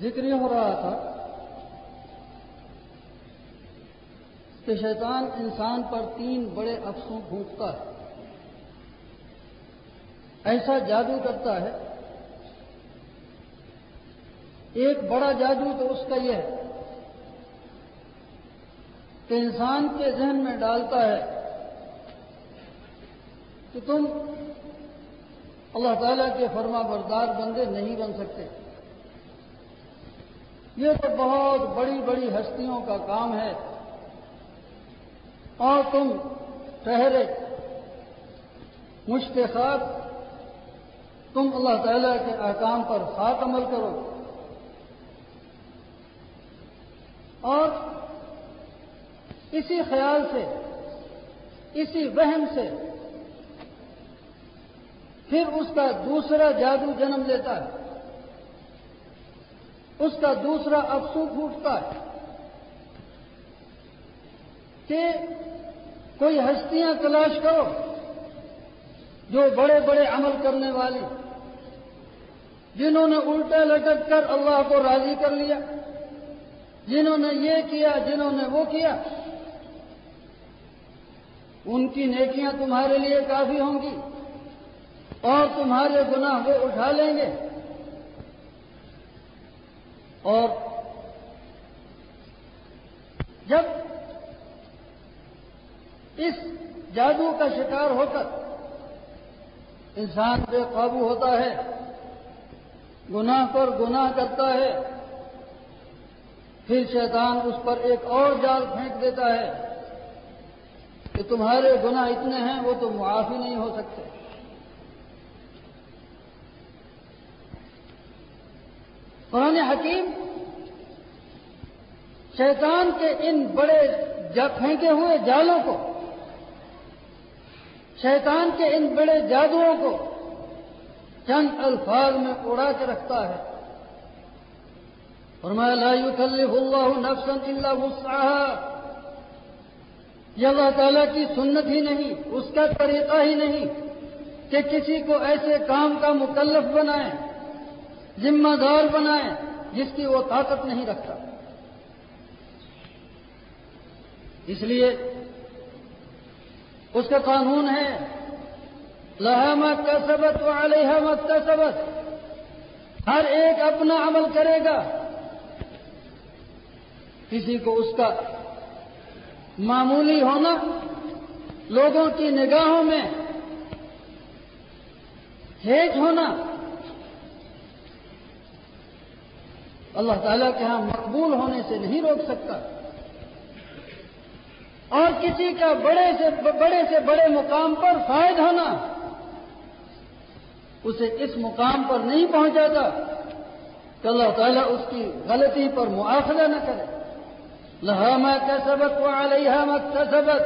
ذکر یہ ہو رہا تھا کہ شیطان انسان پر تین بڑے افسوں پھونکتا ہے۔ ایسا جادو کرتا ہے۔ ایک بڑا جادو تو اس کا یہ ہے کہ انسان کے ذہن میں ڈالتا ہے کہ تم اللہ تعالیٰ کے فرما بردار بندے نہیں بن سکتے۔ یہ تو بہت بڑی بڑی ہستیوں کا کام ہے۔ اور تم ٹہرے مشتخاب تم اللہ تعالیٰ کے احکام پر خاک عمل کرو۔ اور اسی خیال سے، اسی وہم سے پھر اس کا دوسرا جادو جنم لیتا ہے۔ اس کا دوسرا افسو پھوٹتا ہے کہ کوئی ہستیاں تلاش کرو جو بڑے بڑے عمل کرنے والی، جنہوں نے الٹا لٹک کر اللہ کو راضی کر لیا، جنہوں نے یہ کیا، جنہوں نے وہ کیا، ان کی نیکیاں تمہارے لیے کافی ہوں گی اور تمہارے گناہ وہ اٹھا لیں گے۔ اور جب اس جادو کا شکار ہو کر انسان بے قابو ہوتا ہے، گناہ پر گناہ کرتا ہے، پھر شیطان اس پر ایک اور جال پھینک دیتا ہے کہ تمہارے گناہ اتنے ہیں، وہ تو معافی نہیں ہو سکتے۔ قرآن حکیم شیطان کے ان بڑے پھینکے ہوئے جالوں کو، شیطان کے ان بڑے جادوؤں کو چند الفاظ میں اڑا کے رکھتا ہے۔ اور میں لا يكلف اللہ نفسا الا وسعها یہ اللہ تعالیٰ کی سنت ہی نہیں، اس کا طریقہ ہی نہیں کہ کسی کو ایسے کام کا مکلف بنائے، ذمہ دار بنائے، جس کی وہ طاقت نہیں رکھتا۔ اس لیے اس کا قانون ہے لہمت کا سبق و علیہمت کا سبق ہر ایک اپنا عمل کرے گا۔ کسی کو اس کا معمولی ہونا لوگوں کی نگاہوں میں ہیج ہونا۔ اللہ تعالیٰ کے ہاں مقبول ہونے سے نہیں روک سکتا۔ اور کسی کا بڑے سے بڑے سے بڑے مقام پر فائد ہونا، اسے اس مقام پر نہیں پہنچاتا کہ اللہ تعالیٰ اس کی غلطی پر معاخذہ نہ کرے۔ لہا کا سبق و علیہ کا سبق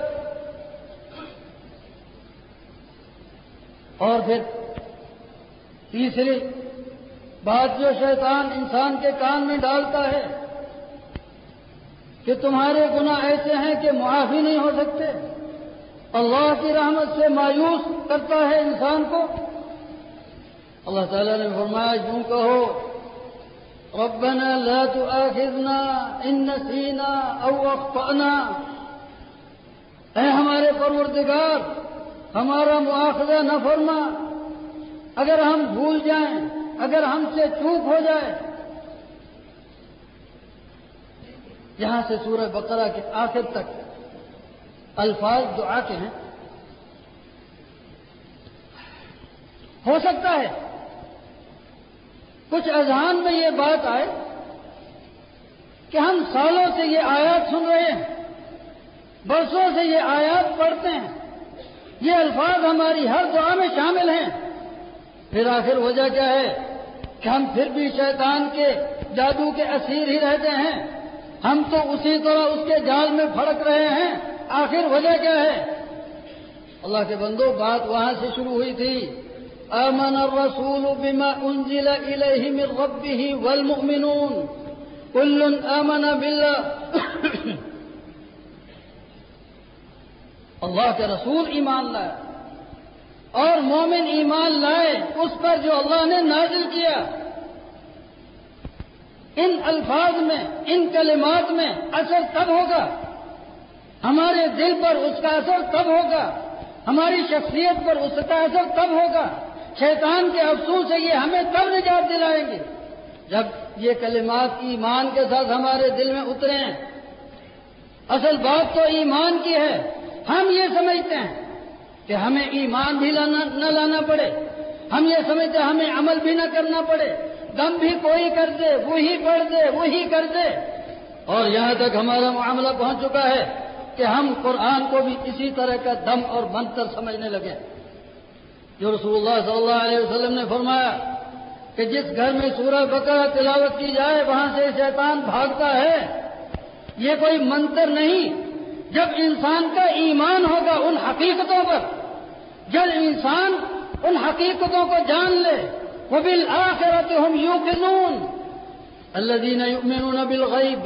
اور پھر تیسری بات جو شیطان انسان کے کان میں ڈالتا ہے کہ تمہارے گناہ ایسے ہیں کہ معافی نہیں ہو سکتے۔ اللہ کی رحمت سے مایوس کرتا ہے انسان کو۔ اللہ تعالیٰ نے فرمایا، یوں کہو، ربنا لا تؤاخذنا ان نسینا او اخطأنا۔ اے ہمارے پروردگار، ہمارا مواخذہ نہ فرما۔ اگر ہم بھول جائیں، اگر ہم سے چوک ہو جائے جہاں سے سورہ بقرہ کے آخر تک الفاظ دعا کے ہیں۔ ہو سکتا ہے کچھ اذہان میں یہ بات آئے کہ ہم سالوں سے یہ آیات سن رہے ہیں، برسوں سے یہ آیات پڑھتے ہیں، یہ الفاظ ہماری ہر دعا میں شامل ہیں۔ پھر آخر وجہ کیا ہے کہ ہم پھر بھی شیطان کے جادو کے اسیر ہی رہتے ہیں۔ ہم تو اسی طرح اس کے جال میں پھڑک رہے ہیں، آخر وجہ کیا ہے؟ اللہ کے بندو، بات وہاں سے شروع ہوئی تھی۔ آمن الرسول بما انزل الیہ من ربہ والمؤمنون۔ کل آمن باللہ۔ اللہ کے رسول ایمان لائے۔ اور مومن ایمان لائے، اس پر جو اللہ نے نازل کیا۔ ان الفاظ میں، ان کلمات میں اثر تب ہوگا۔ ہمارے دل پر اس کا اثر تب ہوگا۔ ہماری شخصیت پر اس کا اثر تب ہوگا۔ شیطان کے افسوس سے یہ ہمیں تب نجات دلائیں گے۔ جب یہ کلمات ایمان کے ساتھ ہمارے دل میں اترے ہیں۔ اصل بات تو ایمان کی ہے۔ ہم یہ سمجھتے ہیں کہ ہمیں ایمان بھی لانا، نہ لانا پڑے۔ ہم یہ سمجھتے ہیں ہمیں عمل بھی نہ کرنا پڑے۔ دم بھی کوئی کر دے، وہی پڑھ دے، وہی کر دے۔ اور یہاں تک ہمارا معاملہ پہنچ چکا ہے کہ ہم قرآن کو بھی اسی طرح کا دم اور منتر سمجھنے لگے۔ جو رسول اللہ صلی اللہ علیہ وسلم نے فرمایا کہ جس گھر میں سورہ بقرہ تلاوت کی جائے، وہاں سے شیطان بھاگتا ہے۔ یہ کوئی منتر نہیں۔ جب انسان کا ایمان ہوگا ان حقیقتوں پر، جب انسان ان حقیقتوں کو جان لے وبالآخرة هم يوقنون. الذين يؤمنون بالغيب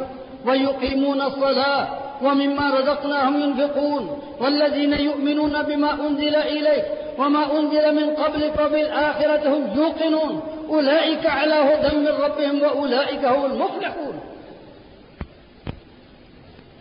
ويقيمون الصلاة ومما رزقناهم ينفقون. والذين يؤمنون بما أنزل إليك وما أنزل من قبلك وبالآخرة هم يوقنون. أولئك على هدى من ربهم وأولئك هم المفلحون.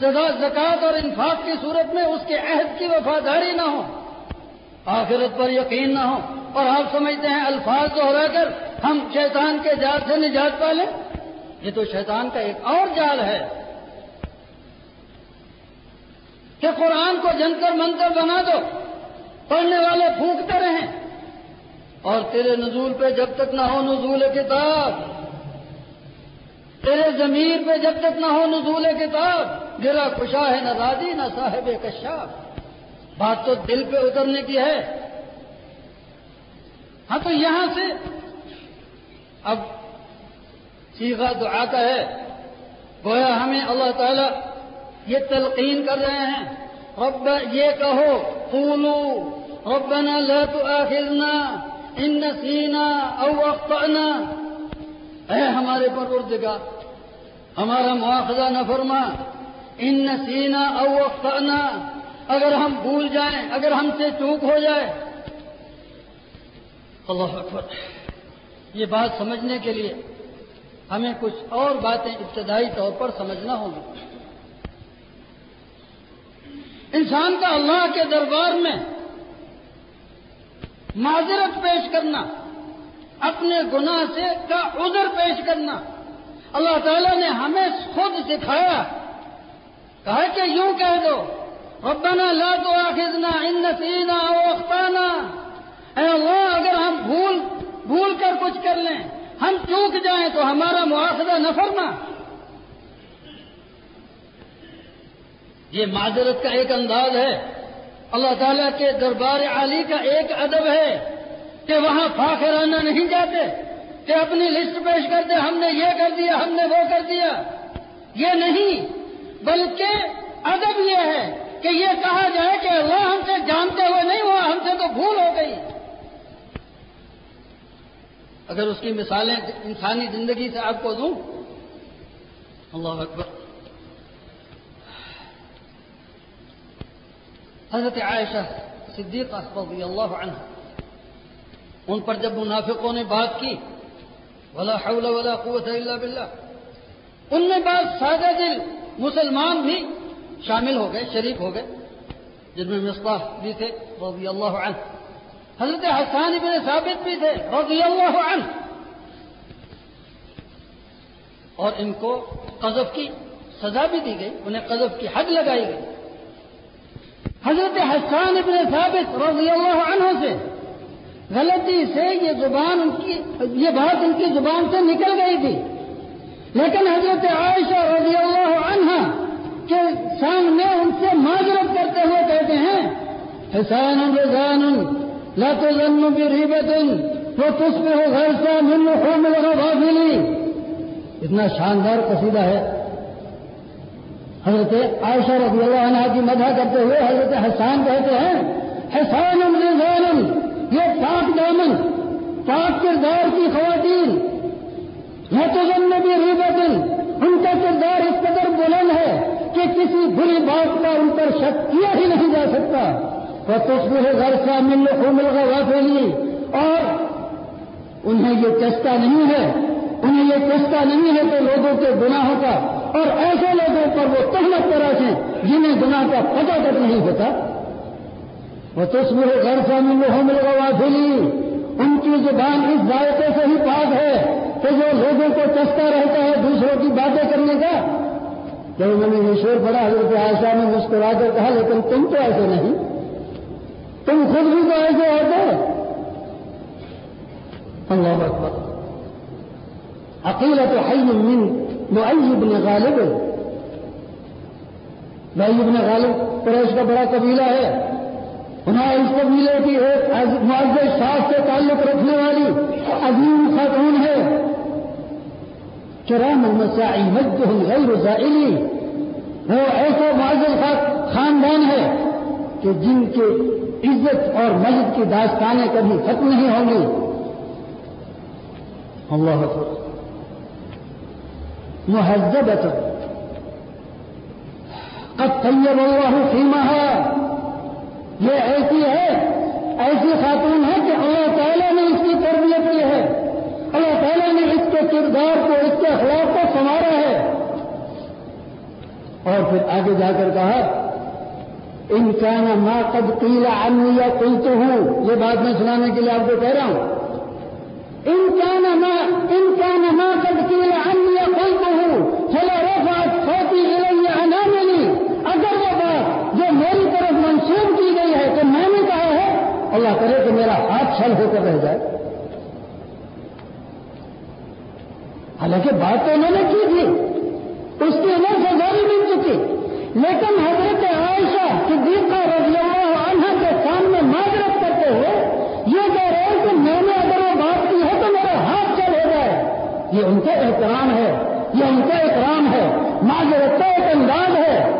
سزا زکات اور انفاق کی صورت میں اس کے عہد کی وفاداری نہ ہو۔ آخرت پر یقین نہ ہو۔ اور آپ سمجھتے ہیں الفاظ دوہرا کر ہم شیطان کے جال سے نجات پا لیں یہ تو شیطان کا ایک اور جال ہے کہ قرآن کو جنتر منتر بنا دو۔ پڑھنے والے پھونکتے رہیں۔ اور تیرے نزول پہ جب تک نہ ہو نزول کتاب تیرے ضمیر پہ جب تک نہ ہو نزول کتاب میرا خوشا ہے نہ راضی نہ صاحب کشاف۔ بات تو دل پہ اترنے کی ہے۔ ہاں تو یہاں سے اب سیگا دعا کا ہے۔ گویا ہمیں اللہ تعالی یہ تلقین کر رہے ہیں۔ رب، یہ کہو، قولو، ربنا لا تؤاخذنا ان نسینا او اخطأنا۔ اے ہمارے پروردگار، ہمارا مواخذہ نہ فرما۔ ان نسینا او اخطأنا۔ اگر ہم بھول جائیں، اگر ہم سے چوک ہو جائے۔ اللہ اکبر۔ یہ بات سمجھنے کے لیے ہمیں کچھ اور باتیں ابتدائی طور پر سمجھنا ہوگی انسان کا اللہ کے دربار میں معذرت پیش کرنا۔ اپنے گناہ سے کا عذر پیش کرنا۔ اللہ تعالیٰ نے ہمیں خود سکھایا۔ کہا کہ یوں کہہ دو، ربنا لا تو آخذنا ان نسینا او اختانا اے اللہ، اگر ہم بھول بھول کر کچھ کر لیں، ہم چوک جائیں تو ہمارا مواخذہ نہ فرما۔ یہ معذرت کا ایک انداز ہے۔ اللہ تعالیٰ کے دربار عالی کا ایک ادب ہے۔ کہ وہاں فاخرانہ نہیں جاتے کہ اپنی لسٹ پیش کر دے ہم نے یہ کر دیا، ہم نے وہ کر دیا۔ یہ نہیں، بلکہ ادب یہ ہے کہ یہ کہا جائے کہ اللہ ہم سے جانتے ہوئے نہیں ہوا، ہم سے تو بھول ہو گئی۔ اگر اس کی مثالیں انسانی زندگی سے آپ کو دوں۔ اللہ اکبر۔ حضرت عائشہ صدیقہ رضی اللہ عنہ۔ ان پر جب منافقوں نے بات کی، ولا حول ولا قوت الا باللہ، ان میں بعض سادہ دل مسلمان بھی شامل ہو گئے، شریک ہو گئے، جن میں مصباح بھی تھے، رضی اللہ عنہ۔ حضرت حسان ابن ثابت بھی تھے، رضی اللہ عنہ۔ اور ان کو قذف کی سزا بھی دی گئی، انہیں قذف کی حد لگائی گئی۔ حضرت حسان ابن ثابت رضی اللہ عنہ سے غلطی سے یہ زبان ان کی یہ بات ان کی زبان سے نکل گئی تھی۔ لیکن حضرت عائشہ رضی اللہ عنہ کے سامنے ان سے معذرت کرتے ہوئے کہتے ہیں، حسان رضان لا تظن بريبة وتصبح غرسا من لحوم الغافل اتنا شاندار قصیدہ ہے۔ حضرت عائشہ رضی اللہ عنہ کی مدح کرتے ہوئے حضرت حسان کہتے ہیں، حسان رضان یہ پاک دامن، پاک کردار کی خواتین نہ تو بھی ریبت ان کا کردار اس قدر بلند ہے کہ کسی بری بات کا ان پر شک کیا ہی نہیں جا سکتا۔ وہ تصویر گھر سے مل کو مل کر اور انہیں یہ چستا نہیں ہے، انہیں یہ چستا نہیں ہے کہ لوگوں کے گناہوں کا، اور ایسے لوگوں پر وہ تہمت طرح سے جنہیں گناہ کا پتہ تک نہیں ہوتا۔ وہ تصویر گھر سے مل کو مل کر ان کی زبان اس ذائقے سے ہی پاک ہے کہ جو لوگوں کو چستا رہتا ہے دوسروں کی باتیں کرنے کا۔ جب انہوں نے یہ شور پڑا حضرت عائشہ نے مسکرا کر کہا، لیکن تم تو ایسے نہیں۔ تم خود بھی تو ایسے ہوتے اللہ اکبر۔ عقیلت حی من معیب بن غالب۔ معیب بن غالب قریش کا بڑا قبیلہ ہے۔ انہیں اس قبیلے کی ایک معذر ساس سے تعلق رکھنے والی عظیم خاتون ہے۔ چرام المساعی مجد غیر زائلی۔ وہ ایسا معذر خاندان ہے کہ جن کے عزت اور مجد کی داستانیں کبھی ختم نہیں ہوں گی۔ اللہ مہذب قد طیب اللہ فیمہ ہے یہ ایسی ہے، ایسی خاتون ہے کہ اللہ تعالیٰ نے اس کی تربیت کی ہے۔ اللہ تعالیٰ نے اس کے کردار کو، اس کے اخلاق کو سنوارا ہے۔ اور پھر آگے جا کر کہا، ان کا نا ماں قد پیلا ان یا کل تو ہوں یہ بات میں سنانے کے لیے آپ کو کہہ رہا ہوں۔ ان کا نا ماں قد پیلا ان چھل ہو کر رہ جائے۔ حالانکہ بات تو انہوں نے کی تھی۔ اس کی عمر سزا بھی مل چکی۔ لیکن حضرت عائشہ صدیقہ رضی اللہ عنہ کے سامنے معذرت کرتے ہوئے یہ کہہ رہے ہیں کہ میں نے اگر وہ بات کی ہے تو میرا ہاتھ چل ہو جائے۔ یہ ان کا احترام ہے۔ یہ ان کا احترام ہے۔ معذرت کا ایک انداز ہے۔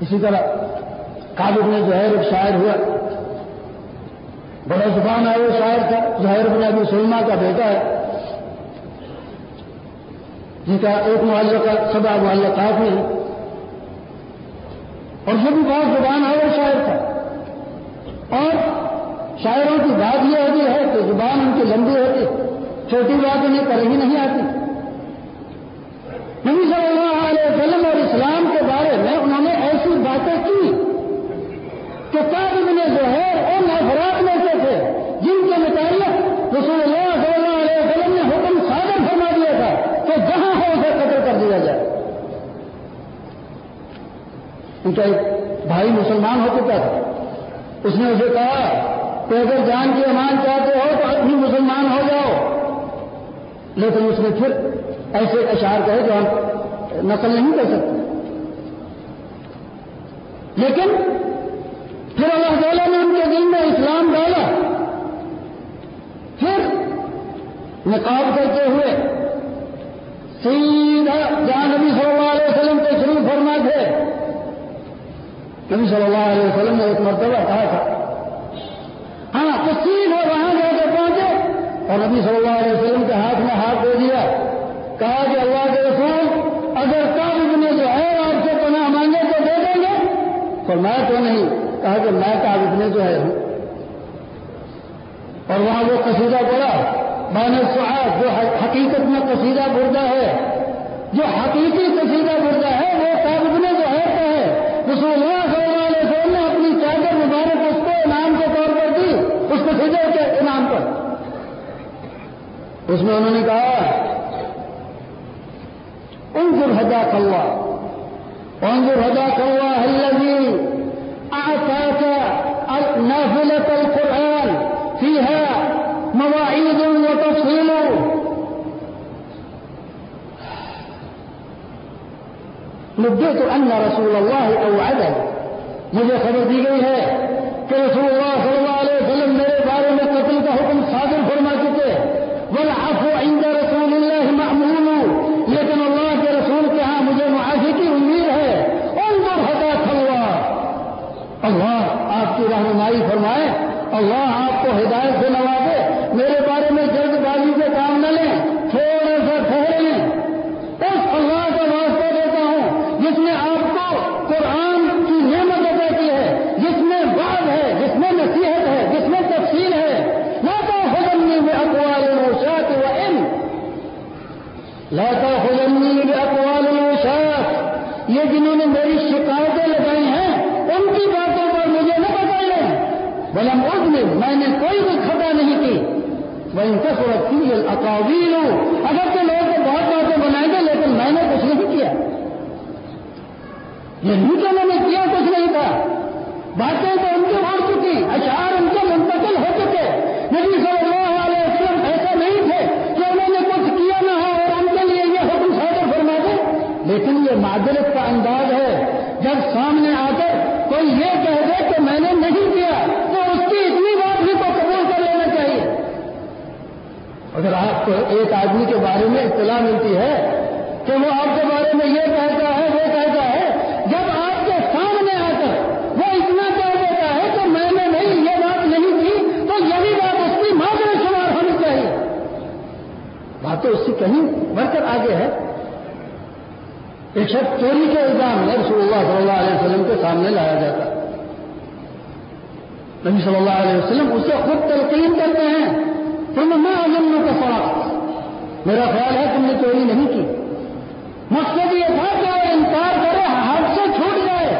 اسی طرح کابل میں جو ہے ایک شاعر ہوا۔ بڑا زبان ہے وہ شاعر تھا ظاہر بن ابھی سلما کا بیٹا ہے۔ جن کا ایک محلے کا سبا محلہ کافی ہے اور جو بھی بہت زبان ہے، وہ شاعر تھا۔ اور شاعروں کی بات یہ ہوتی ہے کہ زبان ان کی لمبی ہوتی، چھوٹی بات انہیں کر ہی نہیں آتی۔ نبی صلی اللہ علیہ وسلم اور اسلام کے بارے میں انہوں نے ایسی باتیں کی کہ تعلیم نے جو ہے ان افراد میں سے تھے، جن کے متعلق رسول اللہ صلی اللہ علیہ وسلم نے حکم صادر فرما دیا تھا کہ جہاں ہو اسے قتل کر دیا جائے۔ ان کا ایک بھائی مسلمان ہو چکا تھا۔ اس نے اسے کہا کہ اگر جان کی امان چاہتے ہو تو اپنی مسلمان ہو جاؤ۔ لیکن اس نے پھر ایسے اشعار کہے جو ہم نقل نہیں کر سکتے۔ لیکن تعالیٰ دل میں اسلام ڈالا۔ پھر نقاب کرتے ہوئے سیدھا جہاں نبی صلی اللہ علیہ وسلم کے شروع فرما تھے۔ نبی صلی اللہ علیہ وسلم نے ایک مرتبہ کہا تھا ہاں تو سیدھا وہاں جا کے پہنچے۔ اور نبی صلی اللہ علیہ وسلم کے ہاتھ میں ہاتھ دے دیا۔ کہا کہ اللہ کے رسول، اگر کام نے جو ہے، آپ سے پناہ مانگے تو دے دیں گے۔ تو میں تو نہیں۔ کہا کہ میں کاب اتنے جو ہے ہوں اور وہاں وہ قصیدہ پڑا بان صاحب جو حقیقت میں قصیدہ بردہ ہے، جو حقیقی قصیدہ بردہ ہے، وہ کابل میں جو ہے کہ ہے رسول اللہ صلی اللہ علیہ وسلم نے اپنی چادر مبارک اس کو انعام کے طور پر دی، اس قصیدے کے انعام پر۔ اس میں انہوں نے کہا، انظر هداك الله انظر هداك الله الذي أعطاك نافلة القرآن. فيها مواعيد وتفصيل. نبئت أن رسول الله أوعدني مجھے خبر دی گئی ہے کہ رسول اللہ صلی اللہ آپ کی رہنمائی فرمائے اللہ آپ کو ہدایت سے نوازے۔ میرے بارے میں جب بازی سے کام نہ لیں تھوڑا سا ٹھہر لیں اس اللہ کا واسطہ دیتا ہوں جس نے آپ کو بلم اد میں میں نے کوئی بھی خطا نہیں کی وہ ان کا سرکھی اقاویل ہوں۔ اگر تو لوگ تو بہت باتیں بنائیں گے لیکن میں نے کچھ نہیں کیا۔ یہ نہیں کہ میں نے کیا، کچھ نہیں تھا۔ باتیں تو ان کے بڑھ چکی، اشعار ان کے منتقل ہو چکے۔ نبی صلی اللہ علیہ وسلم ایسا نہیں تھے کہ انہوں نے کچھ کیا نہ ہو اور ان کے لیے یہ حکم صادر فرما دے۔ لیکن یہ معذرت کا انداز ہے۔ جب سامنے آ کر کوئی یہ کہہ دے کہ میں نے نہیں کیا تو اس کی اتنی بات بھی کو قبول کر لینا چاہیے اگر آپ کو ایک آدمی کے بارے میں اطلاع ملتی ہے کہ وہ آپ کے بارے میں یہ کہتا ہے، وہ کہتا ہے، جب آپ کے سامنے آ کر وہ اتنا کہہ دیتا ہے کہ میں نے نہیں، یہ بات نہیں کی، تو یہی بات اس کی معذرت شمار ہونی چاہیے۔ بات تو اس سے کہیں بڑھ کر آگے ہے۔ ایک شخص چوری کے الزام میں رسول اللہ صلی اللہ علیہ وسلم کے سامنے لایا جاتا۔ نبی صلی اللہ علیہ وسلم اسے خود تلقین کرتے ہیں۔ تم میں علم کا فرق میرا خیال ہے تم نے چوری نہیں کی۔ مقصد یہ تھا کہ وہ انکار کرے ہاتھ سے چھوٹ جائے۔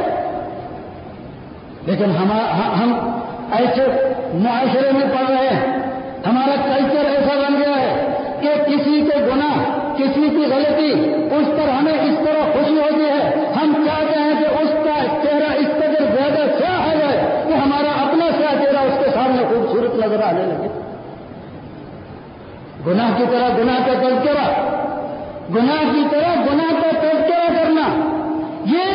لیکن ہم ایسے معاشرے میں پڑ رہے ہیں۔ ہمارا کلچر ایسا بن گیا ہے کہ کسی کے گناہ، کسی کی غلطی، اس پر ہمیں اس طرح خوشی ہوتی ہے۔ ہم چاہتے ہیں کہ اس کا چہرہ اس قدر زیادہ سیاہ آ جائے کہ ہمارا اپنا سیاہ چہرہ اس کے سامنے خوبصورت نظر آنے لگے گناہ کی طرح گناہ کا تذکرہ، گناہ کی طرح گناہ کا تذکرہ کرنا۔ یہ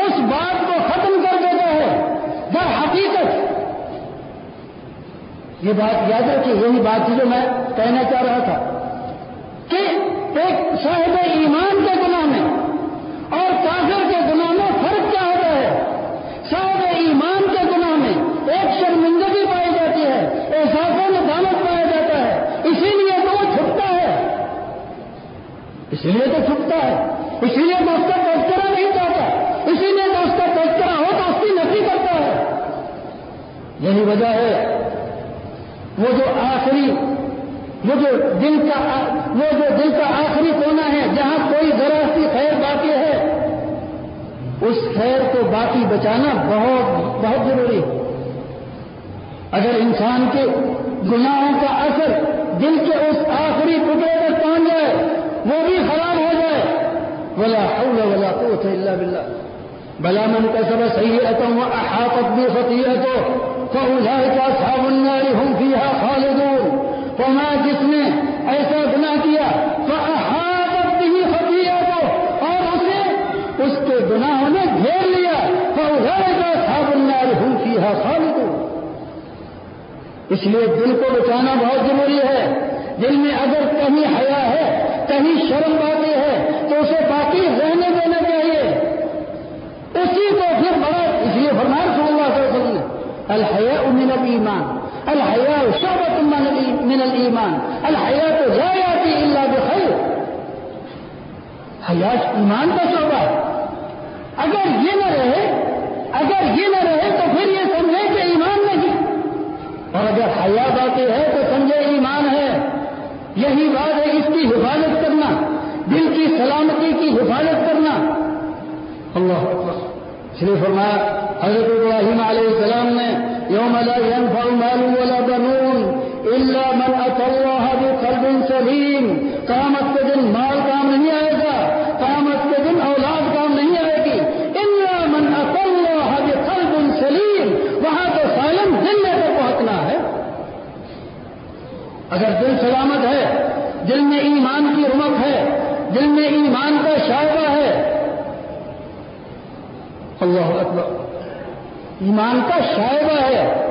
اس بات کو ختم کر دیتا ہے، در حقیقت۔ یہ بات یاد رکھیے، یہی بات جو میں کہنا چاہ رہا تھا کہ ایک صاحب ایمان کے گناہ میں اور کافر کے گناہ میں فرق کیا ہوتا ہے صاحب ایمان کے گناہ میں ایک شرمندگی پائی جاتی ہے احساسوں میں دامت پایا جاتا ہے اسی لیے تو وہ چھپتا ہے اسی لیے تو چھپتا ہے۔ اسی لیے تو اس کا تذکرہ نہیں چاہتا۔ اسی لیے تو اس کا تذکرہ ہو تو اس کی نفی کرتا ہے۔ یہی وجہ ہے۔ وہ جو آخری وہ جو دل کا وہ جو دل کا آخری کونا ہے، جہاں کوئی ذرا سی خیر باقی ہے، اس خیر کو باقی بچانا بہت بہت ضروری ہے۔ اگر انسان کے گناہوں کا اثر دل کے اس آخری ٹکڑے پر پہنچ جائے وہ بھی خراب ہو جائے۔ بلا حول ولا قوت الا باللہ بلا من كسب سيئة وأحاطت بخطيئته فأولئك أصحاب النار هم فيها خالدون۔ فما جس نے ایسا گناہ کیا فأحاطت به خطيئته، اور اسے اس کے گناہوں نے گھیر لیا۔ فأولئك أصحاب النار هم فيها خالدون۔ اس لیے دل کو بچانا بہت ضروری ہے۔ دل میں اگر کہیں حیا ہے کہیں شرم باقی ہے، تو اسے باقی رہنے دینا چاہیے۔ اسی کو پھر بڑا اس لیے فرمان صلی اللہ علیہ وسلم الحیا من الایمان الحیا شعبت من الایمان الحیا تو لا یاتی الا بخیر۔ حیا ایمان کا شعبہ اگر یہی بات ہے، اس کی حفاظت کرنا، دل کی سلامتی کی حفاظت کرنا۔ اللہ اس فرمایا، حضرت ابراہیم علیہ السلام نے، یوم لا ينفع مال ولا بنون الا من اتى الله بقلب سلیم۔ قیامت کے دن مال کام نہیں آئے گا، قیامت کے دن اولاد کام نہیں آئے گی۔ الا من اتى الله بقلب سلیم۔ وہاں تو سالم دل لے کر پہنچنا ہے۔ اگر دل سلامت ہے دل میں ایمان کی رمک ہے دل میں ایمان کا شائبہ ہے۔ اللہ اکبر۔ ایمان کا شائبہ ہے۔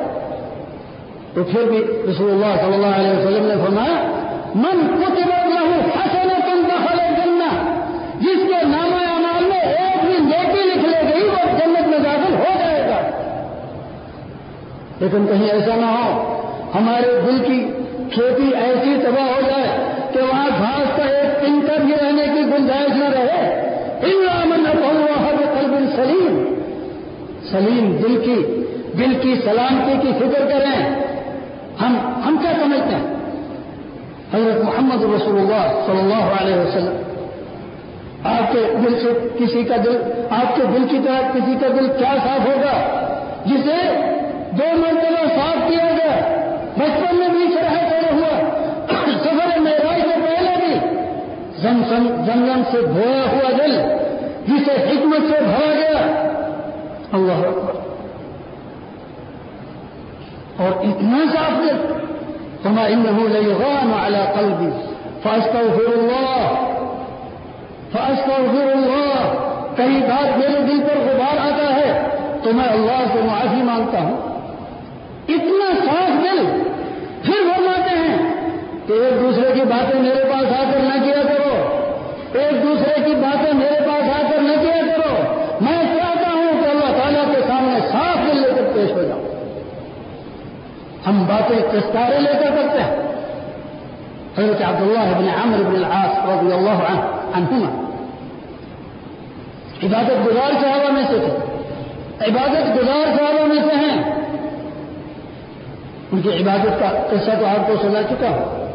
تو پھر بھی رسول اللہ صلی اللہ علیہ وسلم نے فرمایا، من کچھ لہو حسن تم دخل جنہ جس کے نام اعمال میں ایک بھی نیکی لکھ لے گئی وہ جنت میں داخل ہو جائے گا۔ لیکن کہیں ایسا نہ ہو، ہمارے دل کی کھیتی ایسی تباہ ہو جائے کہ وہاں گھاس کا ایک پنکر بھی رہنے کی گنجائش نہ رہے۔ ان قلب سلیم سلیم دل کی دل کی سلامتی کی فکر کریں۔ ہم ہم کیا سمجھتے ہیں؟ حضرت محمد رسول اللہ صلی اللہ علیہ وسلم۔ آپ کے دل سے کسی کا دل، آپ کے دل کی طرح کسی کا دل کیا صاف ہوگا؟ جسے دو مرتبہ صاف کیا گیا۔ بچپن میں بھی شرح زمزم سے دھویا ہوا دل، جسے حکمت سے بھرا گیا۔ اللہ اور اتنا صاف دل فما انه ليغان على قلبي فاستغفر الله۔ فاستغفر الله۔ کہیں بات میرے دل پر غبار آتا ہے، تو میں اللہ سے معافی مانگتا ہوں۔ اتنا صاف دل، پھر فرماتے ہیں کہ ایک دوسرے کی باتیں میرے پاس آ کر نہ کیا ہم باتیں کستارے لے کر کرتے ہیں؟ حضرت عبداللہ ابن عمر بن العاص رضی اللہ عنہما۔ عبادت گزار صحابہ میں سے تھے۔ عبادت گزار صحابہ میں سے ہیں۔ ان کی عبادت کا قصہ تو آپ کو سنا چکا ہوں۔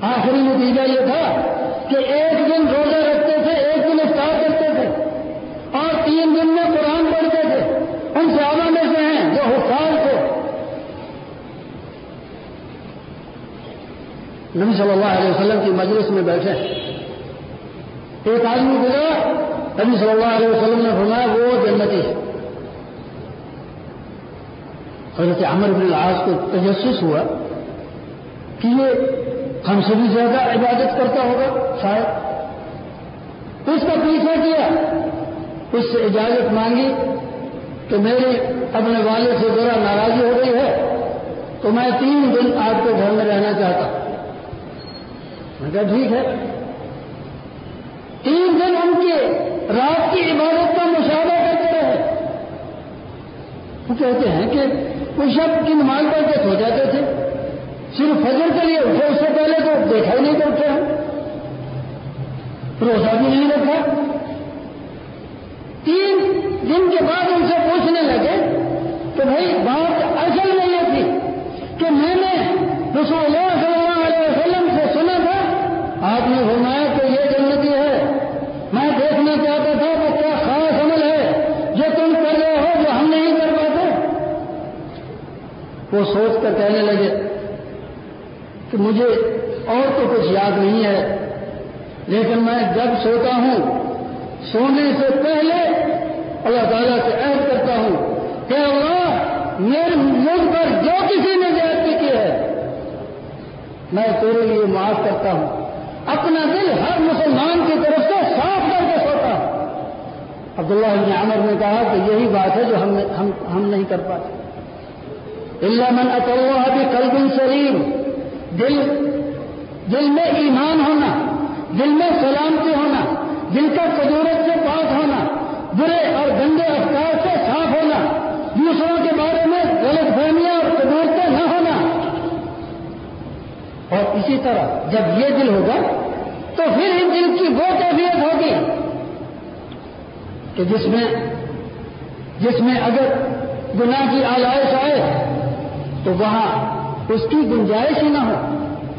آخری نتیجہ یہ تھا کہ ایک دن روزہ رکھتے تھے، ایک دن افطار کرتے تھے اور تین دن میں قرآن پڑھتے تھے۔ ان صحابہ سے ہیں جو حفاظ تھے نبی صلی اللہ علیہ وسلم کی مجلس میں بیٹھے۔ ایک آدمی گزرا نبی صلی اللہ علیہ وسلم نے فرمایا، وہ جنتی ہے۔ حضرت عمر بن العاص کو تجسس ہوا کہ یہ ہم سے بھی زیادہ عبادت کرتا ہوگا شاید۔ اس کا پیچھا کیا، اس سے اجازت مانگی کہ میری اپنے والد سے ذرا ناراضی ہو گئی ہے، تو میں تین دن آپ کے گھر میں رہنا چاہتا ہوں۔ میں کہا ٹھیک ہے۔ تین دن ان کے رات کی عبادت کا مشاہدہ کرتے رہے۔ وہ کہتے ہیں کہ وہ شب کی نماز پڑھ کے سو جاتے تھے۔ صرف فجر کے لیے اٹھے، اس سے پہلے تو دیکھا ہی نہیں کرتے ہیں۔ روزہ بھی نہیں رکھا۔ تین دن کے بعد ان سے پوچھنے لگے کہ بھائی، بات اصل میں یہ تھی کہ میں نے رسول اللہ صلی اللہ علیہ وسلم سے سنا تھا آپ نے فرمایا کہ یہ جنتی ہے میں دیکھنا چاہتا تھا کہ کیا خاص عمل ہے جو تم کر رہے ہو جو ہم نہیں کر پاتے وہ سوچ کر کہنے لگے کہ مجھے اور تو کچھ یاد نہیں ہے لیکن میں جب سوتا ہوں سونے سے پہلے اللہ تعالیٰ سے عہد کرتا ہوں کہ اللہ میرے ملک پر جو کسی نے زیادتی کی ہے میں تیرے لیے معاف کرتا ہوں۔ اپنا دل ہر مسلمان کی طرف سے صاف کر کے سوتا ہوں۔ عبداللہ ابن عمر نے کہا کہ یہی بات ہے جو ہم ہم, ہم نہیں کر پاتے۔ اللہ من اطلّہ بھی قلب سلیم. دل دل میں ایمان ہونا، دل میں سلامتی ہونا، دل کا قدورت سے پاک ہونا، برے اور گندے افکار سے صاف ہونا، دوسروں کے بارے میں غلط فہمیاں اور قدورتیں نہ ہونا. اور اسی طرح جب یہ دل ہوگا تو پھر ان دل کی وہ کیفیت ہوگی کہ جس میں جس میں اگر گناہ کی آلائش آئے تو وہاں اس کی گنجائش ہی نہ ہو۔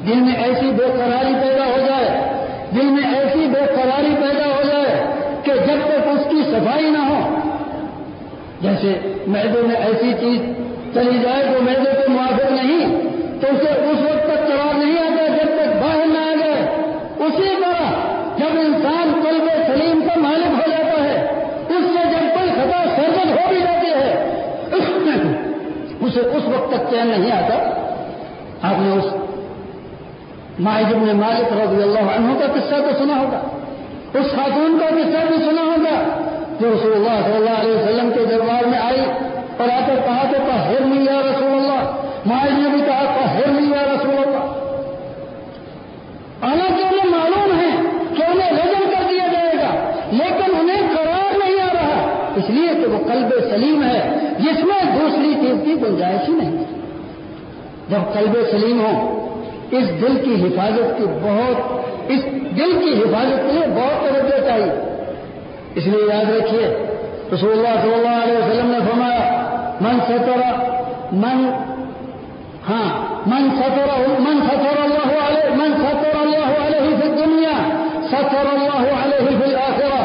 دل میں ایسی بے قراری پیدا ہو جائے، دل میں ایسی بے قراری پیدا ہو جائے کہ جب تک اس کی صفائی نہ ہو، جیسے میدے میں ایسی چیز چلی جائے جو میدے کے موافق نہیں، تو اسے اس وقت تک قرار نہیں آتا جب تک باہر نہ آ جائے اسی طرح جب انسان قلب سلیم کا مالک ہو جاتا ہے اس سے جب کوئی خطا سرجن ہو بھی جاتی ہے اسے اس وقت تک چین نہیں آتا۔ آپ نے اس ماہد ابن مالک رضی اللہ عنہ کا قصہ تو سنا ہوگا۔ اس خاتون کا قصہ بھی سنا ہوگا۔ جو رسول اللہ صلی اللہ علیہ وسلم کے دربار میں آئی اور آ کر کہا کہ ہر نہیں یا رسول اللہ۔ ماہد نے بھی کہا کہ نہیں یا رسول اللہ۔ حالانکہ انہیں معلوم ہے کہ انہیں رجم کر دیا جائے گا، لیکن انہیں قرار نہیں آ رہا۔ اس لیے کہ وہ قلب سلیم ہے۔ جس میں دوسری چیز کی گنجائش ہی نہیں۔ جب قلب سلیم ہو، اس دل کی حفاظت کی بہت اس دل کی حفاظت کے لیے بہت توجہ چاہیے۔ اس لیے یاد رکھیے، رسول اللہ صلی اللہ علیہ وسلم نے فرمایا، من سترا من ہاں من ستر من ستر اللہ علیہ من ستر اللہ علیہ فی دنیا ستر اللہ علیہ فی الآخرہ۔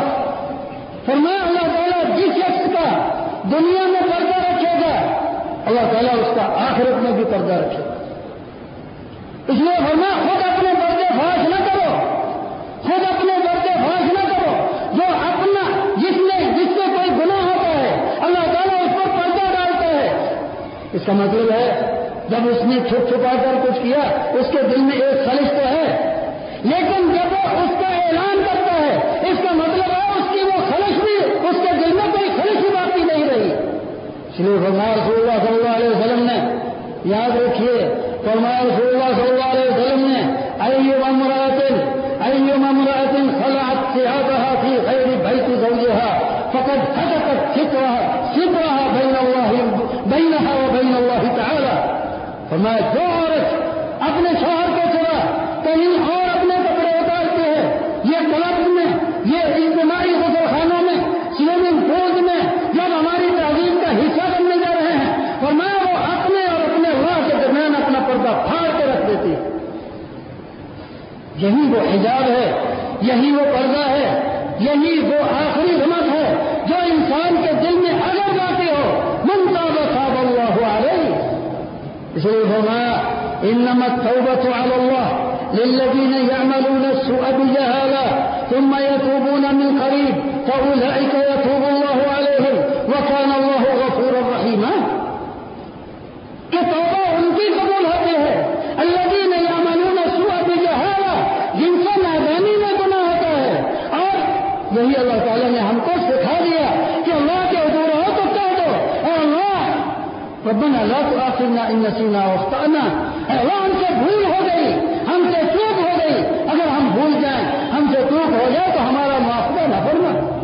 فرمایا اللہ تعالیٰ، جس شخص کا دنیا میں پردہ رکھے گا۔ اللہ تعالیٰ اس کا آخرت میں بھی پردہ رکھے گا۔ اس لیے ورنہ خود اپنے پردے فاش نہ کرو۔ خود اپنے پردے فاش نہ کرو۔ جو اپنا، جس نے جس سے کوئی گناہ ہوتا ہے، اللہ تعالیٰ اس پر پردہ ڈالتا ہے۔ اس کا مطلب ہے، جب اس نے چھپ چھپا کر کچھ کیا، اس کے دل میں ایک خلش تو ہے۔ لیکن شری فرمایا رسول اللہ صلی اللہ علیہ وسلم نے؟ یاد رکھیے، فرمایا رسول اللہ صلی اللہ علیہ وسلم نے ایو امرأة ایو امرأة خلعت ثيابها في غير بيت زوجها فقد هتكت سترها سترها بين الله بينها وبين الله تعالى فما جو عورت اپنے شوہر یہی وہ حجاب ہے یہی وہ پردہ ہے یہی وہ آخری غمت ہے جو انسان کے دل میں اگر جاتے ہو منتاب صاحب اللہ ہو اس لیے ہوگا انما التوبه على الله للذين يعملون السوء بجهاله ثم يتوبون من قريب فاولئك يتوب الله عليهم وكان الله غفورا رحيما یہ توبہ ان کی قبول ہوتی ہے یہی اللہ تعالیٰ نے ہم کو سکھا دیا کہ اللہ کے حضور ہو تو کہہ دو، اے اللہ، ربنا لا تؤاخذنا ان نسينا واخطأنا۔ اے اللہ، ہم سے بھول ہو گئی، ہم سے چوک ہو گئی۔ اگر ہم بھول جائیں، ہم سے چوک ہو جائے تو ہمارا معافہ نہ فرما۔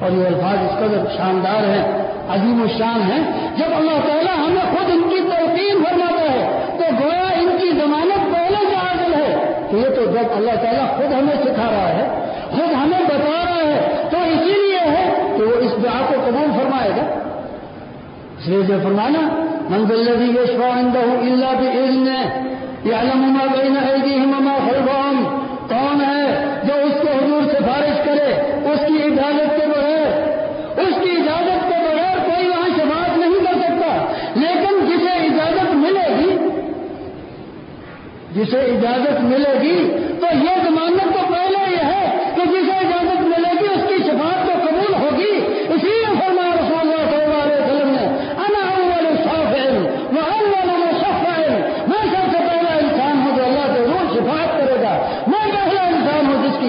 اور یہ الفاظ اس قدر شاندار ہیں، عظیم الشان ہیں۔ جب اللہ تعالیٰ ہمیں خود ان کی توقین فرماتا ہے، تو گویا ان کی ضمانت پہلے سے حاصل ہے۔ کہ یہ تو جب اللہ تعالیٰ خود ہمیں سکھا رہا ہے ہمیں بتا رہا ہے، تو اسی لیے ہے کہ وہ اس دعا کو قبول فرمائے گا۔ اس لیے جو فرمانا منزل الذي يشفع عنده الا باذنه يعلم ما بين ايديهم وما خلفهم کون ہے جو اس کو حضور سفارش کرے؟ اس کی اجازت کے بغیر، اس کی اجازت کے بغیر کوئی وہاں شفاعت نہیں کر سکتا۔ لیکن جسے اجازت ملے گی، جسے اجازت ملے گی، تو یہ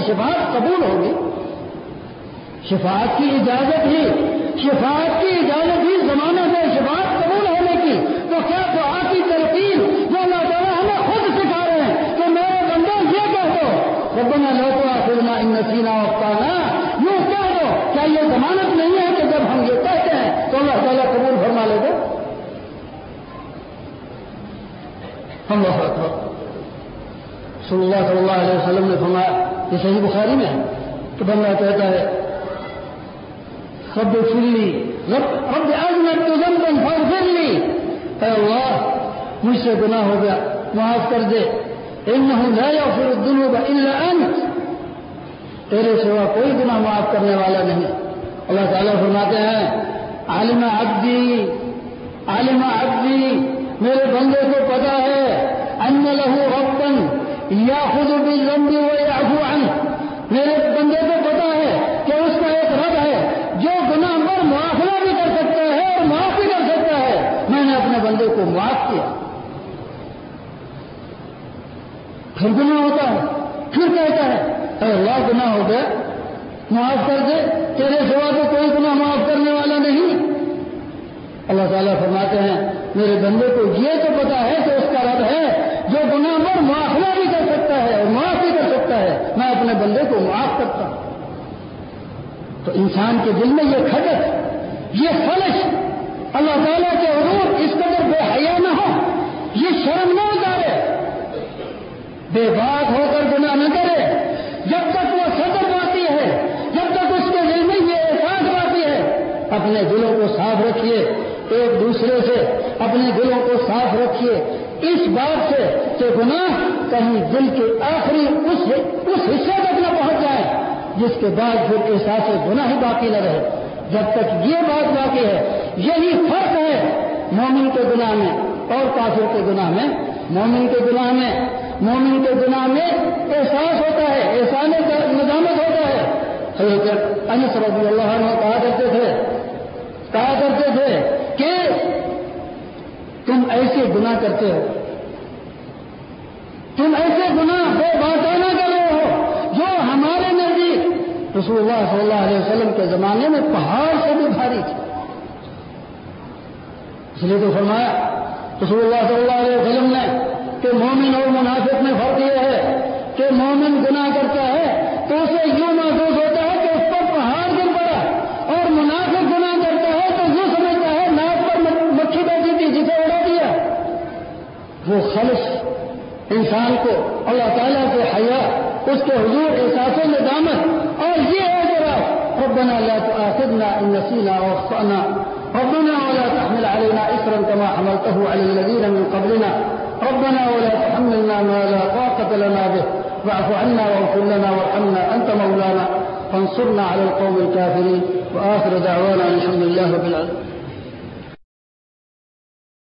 شفاعت قبول ہوگی۔ شفاعت کی اجازت ہی شفاعت کی اجازت ہی زمانہ سے شفاعت قبول ہونے کی۔ تو کیا دعا کی ترقی جو اللہ تعالیٰ ہمیں خود سکھا رہے ہیں۔ کہ میرے بندے یہ کہہ دو، ربنا لا تؤاخذنا ان نسينا واخطانا یوں کہہ دو، کیا یہ ضمانت نہیں ہے کہ جب ہم یہ کہتے ہیں تو اللہ تعالیٰ قبول فرما لے گا؟ اللہ اکبر۔ صلی اللہ صلی اللہ علیہ وسلم نے فرمایا یہ صحیح بخاری میں ہے۔ کہ بندہ کہتا ہے، رب اغفر لي، رب رب اذنبت ذنبا فاغفر لي. اے اللہ، مجھ سے گناہ ہو گیا، معاف کر دے۔ انه لا يغفر الذنوب الا انت۔ تیرے سوا کوئی گناہ معاف کرنے والا نہیں۔ اللہ تعالیٰ فرماتے ہیں عالم عبدی عالم عبدی، میرے بندے کو پتا ہے، ان له ربا ياخذ بالذنب ويعفو عنه میرے بندے کو پتا ہے کہ اس کا ایک رب ہے جو گناہ پر معافلہ بھی کر سکتا ہے اور معاف بھی کر سکتا ہے۔ میں نے اپنے بندے کو معاف کیا۔ پھر گناہ ہوتا ہے، پھر کہتا ہے، اے اللہ گناہ ہو گیا معاف کر دے، تیرے سوا تو کوئی گناہ معاف کرنے والا نہیں۔ اللہ تعالیٰ فرماتے ہیں، میرے بندے کو یہ تو پتا ہے کہ اس کا رب ہے جو گناہ پر معافلہ بھی کر سکتا ہے اور معاف بھی کر سکتا ہے میں اپنے بندے کو تو انسان کے دل میں یہ کھٹک یہ فلش اللہ تعالیٰ کے حضور اس قدر بے حیا نہ ہو، یہ شرم نہ اتارے بے بات ہو کر گناہ نہ کرے۔ جب تک وہ صدر پاتی ہے، جب تک اس کے دل میں یہ احساس پاتی ہے، اپنے دلوں کو صاف رکھیے۔ ایک دوسرے سے اپنے دلوں کو صاف رکھیے۔ اس بات سے کہ گناہ کہیں دل کے آخری اس اس حصے تک نہ پہنچ جائے جس کے بعد پھر احساس گناہ ہی باقی نہ رہے۔ جب تک یہ بات باقی ہے، یہی فرق ہے مومن کے گناہ میں اور کافر کے گناہ میں۔ مومن کے گناہ میں، مومن کے گناہ میں احساس ہوتا ہے، احسان نظامت ہوتا ہے۔ حضرت انس رضی اللہ عنہ کہا کرتے تھے، کہا کرتے تھے کہ تم ایسے گناہ کرتے ہو۔ تم ایسے گناہ بے باتانہ کر رسول اللہ صلی اللہ علیہ وسلم کے زمانے میں پہاڑ سے بھی بھاری تھے اس لیے تو فرمایا، رسول اللہ صلی اللہ علیہ وسلم نے کہ مومن اور منافق میں فرق یہ ہے کہ مومن گناہ کرتا ہے تو اسے یوں محسوس ہوتا ہے کہ اس پر پہاڑ گر پڑا اور منافق گناہ کرتا ہے تو یوں سمجھتا ہے، ناک پر مکھی بیٹھی تھی جسے اڑا دیا۔ وہ خلص انسان کو اللہ تعالیٰ کے حیا کے حضور احساس دامت اور یہ ہے ذرا ربنا لا تؤاخذنا ان نسينا واخطأنا ربنا ولا تحمل علينا اثرا كما حملته على الذين من قبلنا ربنا ولا تحملنا ما لا طاقة لنا به واعف عنا واغفر لنا وارحمنا أنت مولانا فانصرنا على القوم الكافرين وآخر دعوانا الحمد لله رب العالمين.